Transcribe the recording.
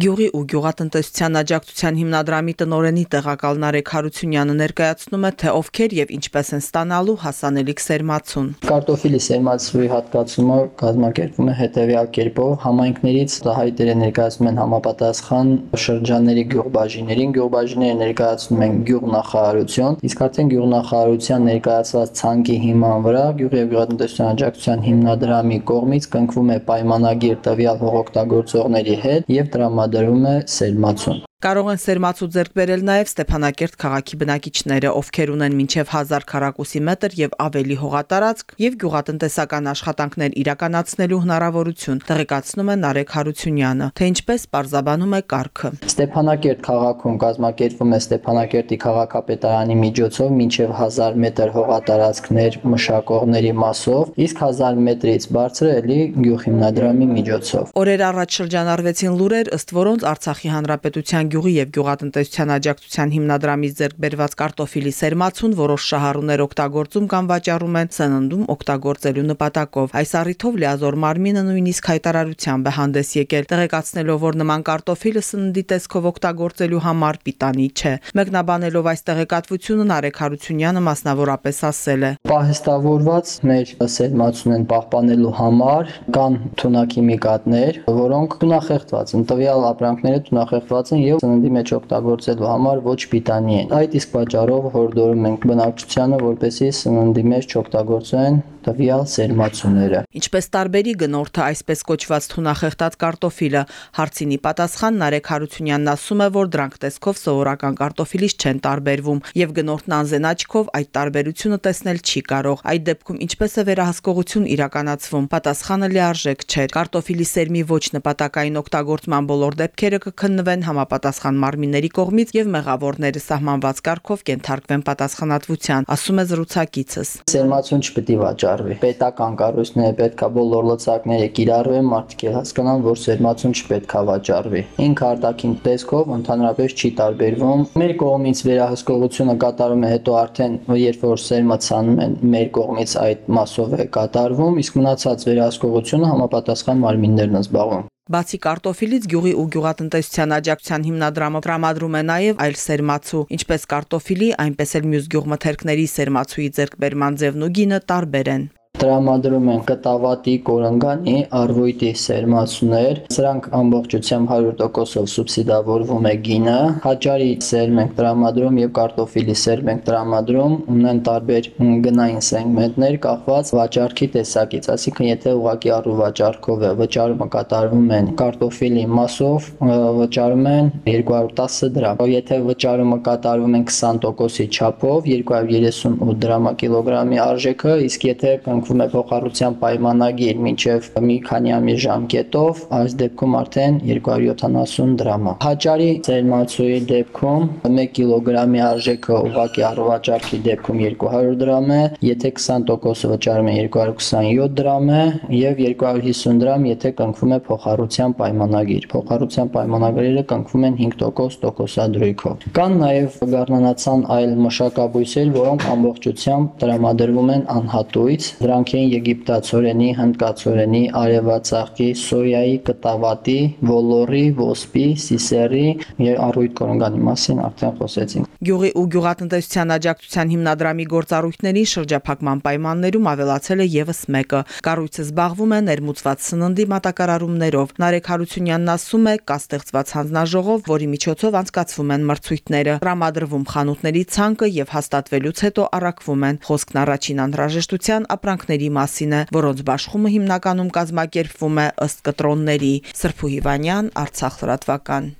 Գյուղի ու գյուղատնտեսության աջակցության հիմնադրամի տնօրենի տեղակալ Նարեկ Հարությունյանը ներկայացնում է, թե ովքեր եւ ինչպես են ստանալու հասանելիք սերմացուն։ Կարտոֆիլի սերմացուի հատկացումը կազմակերպվում է հետեւյալ կերպով. համայնքներից հայտերը ներկայացնում են համապատասխան շրջանների գյուղբաժիներին, գյուղբաժիները ներկայացնում են գյուղնախարարություն, իսկ արդեն գյուղնախարարության ներկայացված ցանկի հիման վրա գյուղ եւ գյուղատնտեսության աջակցության հիմնադրամի կողմից կնքվում է պայմանագիր տվյալ հողօգտագործողների հետ եւ դրա տրամադրում է սերմացուն։ Կարող են սերմացու ձեռք բերել նաև Ստեփանակերտ քաղաքի բնակիչները, ովքեր ունեն մինչև 1000 քառակուսի մետր եւ ավելի հողատարածք եւ գյուղատնտեսական աշխատանքներ իրականացնելու հնարավորություն, տեղեկացնում է Նարեկ Հարությունյանը, թե ինչպես պարզաբանում է կարգը։ Ստեփանակերտ քաղաքում կազմակերպվում է Ստեփանակերտի քաղաքապետարանի միջոցով մինչև 1000 մետր հողատարածքներ մշակողների մասով, իսկ 1000 մետրից բարձր էլի գյուղ հիմնադրամի միջոցով։ Օրեր առաջ շրջանառվեցին լուրեր, ըստ որոնց Արցախի հանրապետության գյուղի եւ գյուղատնտեսության աջակցության հիմնադրամից ձեռք բերված կարտոֆիլի սերմացուն որոշ շահառուներ օգտագործում կամ վաճառում են սննդում օգտագործելու նպատակով։ Այս առիթով լիազոր մարմինը նույնիսկ հայտարարությամբ է հանդես եկել, տեղեկացնելով, որ նման կարտոֆիլը սննդի տեսքով օգտագործելու համար պիտանի չէ։ Մեկնաբանելով այս տեղեկատվությունը Նարեկ Հարությունյանը մասնավորապես ասել է. Պահեստավորված մեր սերմացուն են պահպանելու համար կան թունաքիմիկատներ, որոնք թունախեղտված են։ Տվյալ ապրանքները թունախեղտված են եւ սննդի մեջ օգտագործելու համար ոչ պիտանի են։ Այդ իսկ պատճառով հորդորում ենք բնակչությանը, որպեսզի սննդի մեջ չօգտագործեն տվյալ սերմացուները։ Ինչպես տարբերի գնորդը այսպես կոչված թունախեղտած կարտոֆիլը հարցինի պատասխան Նարեկ Հարությունյանն ասում է, որ դրանք տեսքով սովորական կարտոֆիլից չեն տարբերվում եւ գնորդն անզեն աչքով այդ տարբերությունը տեսնել չի կարող։ Այդ դեպքում ինչպես է վերահսկողություն իրականացվում։ Պատասխանը լիարժեք չէ։ Կարտոֆիլի սերմի ոչ նպատակային օգտագործման բոլոր դեպքերը կքննվեն համապատասխան մարմինների կողմից եւ մեղավորները սահմանված կարգով կենթարկվեն պատասխանատվության, ասում է զրուցակիցս։ Սերմացուն չպետք է վաճառ կիրառվի։ Պետական կառույցները պետքա բոլոր լծակները կիրառվեն, մարդիկ էլ հասկանան, որ սերմացուն չպետքա վաճառվի։ Ինքը արտաքին տեսքով ընդհանրապես չի տարբերվում։ Մեր կողմից վերահսկողությունը կատարում է հետո արդեն երբ որ սերմացանում են մեր կողմից այդ մասով է կատարվում, իսկ մնացած վերահսկողությունը համապատասխան մարմիններն զբաղվում։ Բացի կարտոֆիլից գյուղի ու գյուղատնտեսության աջակցության հիմնադրամը տրամադրում է նաև այլ սերմացու, ինչպես կարտոֆիլի, այնպես էլ մյուս գյուղմթերքների սերմացուի ձեռքբերման ձևն ու գինը տարբեր են տրամադրում են կտավատի, կորնգանի, արվույտի սերմացուներ։ Սրանք ամբողջությամբ 100%-ով սուբսիդավորվում է գինը։ Հաճարի սերմ ենք տրամադրում եւ կարտոֆիլի սերմ ենք տրամադրում, ունեն տարբեր գնային սեգմենտներ կախված վաճառքի տեսակից, այսինքն եթե ուղակի առու վաճառքով է վճարումը կատարվում են կարտոֆիլի մասով, վճարում են 210 դրամ։ Եթե վճարումը կատարվում են 20%-ի չափով 238 դրամա կիլոգրամի արժեքը, իսկ եթե կնքվում կնքվում է փոխառության պայմանագիր մինչև մի քանի ամիս ժամկետով, այս դեպքում արդեն 270 դրամ է։ Հաճարի ծերմացուի դեպքում 1 կիլոգրամի արժեքը ուղղակի առողջարքի դեպքում 200 դրամ է, եթե 20% վճարում է 227 դրամ է եւ 250 դրամ, եթե կնքվում է փոխառության պայմանագիր։ Փոխառության պայմանագրերը կնքվում են 5% տոկոսադրույքով։ Կան նաեւ գառնանացան այլ մշակաբույսեր, որոնք ամբողջությամբ տրամադրվում են անհատույց։ Դրանք Դրանք էին եգիպտացորենի, հնդկացորենի, արևածաղկի, սոյայի, կտավատի, ոլորի, ոսպի, սիսերի եւ առույտ կորոնգանի մասին արդեն խոսեցինք։ Գյուղի ու գյուղատնտեսության աջակցության հիմնադրամի գործառույթների շրջափակման պայմաններում ավելացել է եւս մեկը։ Կառույցը զբաղվում է ներմուծված սննդի մատակարարումներով։ Նարեկ Հարությունյանն ասում է, կա ստեղծված հանձնաժողով, որի միջոցով անցկացվում են մրցույթները։ Տրամադրվում խանութների ցանկը եւ հաստատվելուց հետո առաքվում են։ Խոսքն առաջին անհրաժեշտության ապրանք ծրագրերի մասին է, որոնց բաշխումը հիմնականում կազմակերպվում է ըստ կտրոնների։ Սրփու Հիվանյան, Արցախ լրատվական։